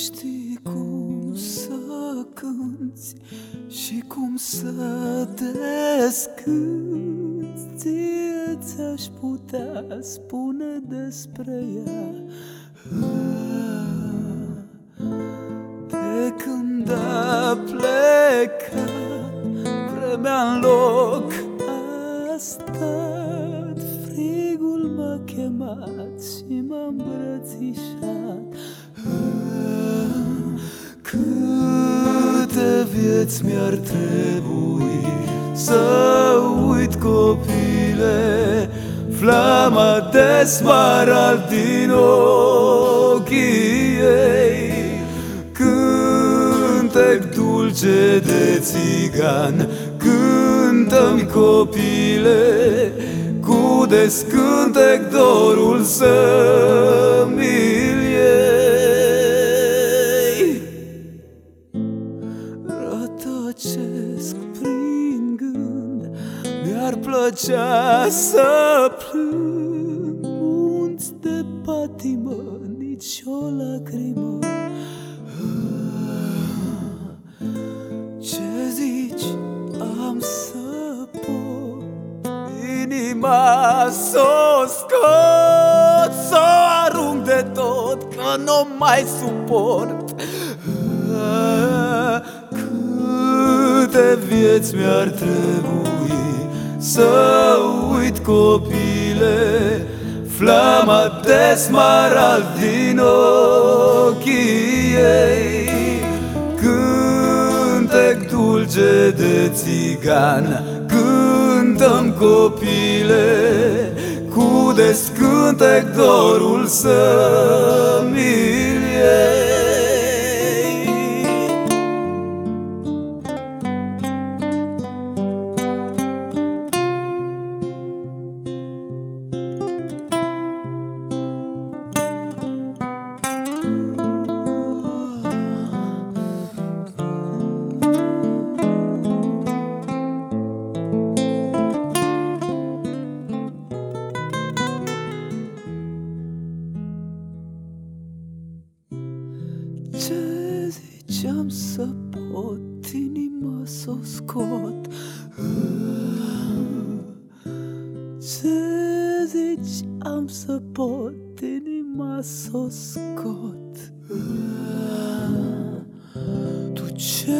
Tu știi cum să cânti și cum să descânti. Ție ți-aș putea spune despre ea De când a plecat vremea în loc a stat. Frigul m-a chemat și m-a îmbrățișat Câte vieți mi-ar trebui Să uit copile. Flama de smarald din ochii ei Cântec dulce de țigan Cântă-mi copile Cu descântec dorul să-mi Mi-ar plăcea să plâng Munți de patimă, nici o lacrimă. Ce zici, am să pot Inima s-o scot S-o arunc de tot, că nu mai suport. Câte vieți mi-ar trebui Să uit copile Flama de smarald din ochii ei. Cântec dulce de țigan Cântăm copile. Cu descântec dorul să-mi Ce ziceam să pot inima să o scot. Ce ziceam să pot inima să o scot. Tu ce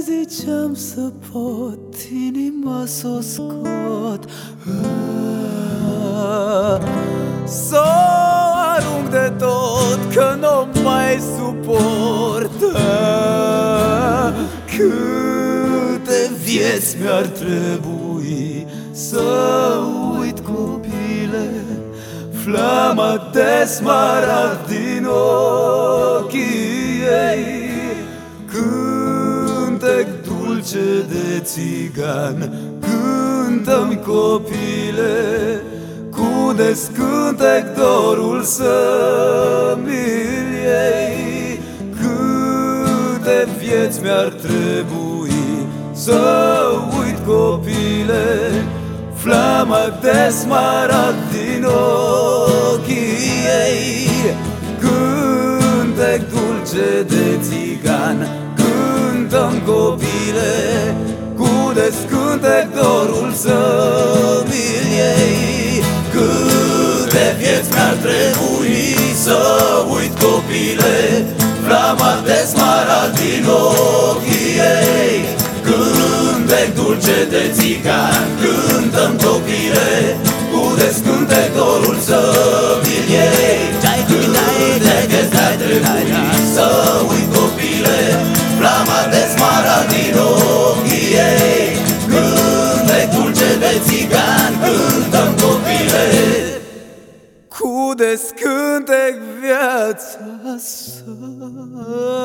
ziceam să pot inima să o scot. Să nu mai suport Câte vieți mi-ar trebui Să uit copile? Flama de smarald din ochii ei. Cântec dulce de țigan Cântăm copile. Cu descântec dorul să-mi iei. Câte vieți mi-ar trebui. Să uit copile Flama de smarald din ochii ei. Cântec dulce de țigan Cântăm copile Cu descântec dorul să-mi smarald din ochii ei Cântec dulce de țigan Cântăm copile Cu descântec dorul să-mi iei Câte vieți mi-ar trebui Să uit copile Flama de smarald din ochii ei. Cântec dulce de țigan Cântăm copile. Cu descântec viața să-mi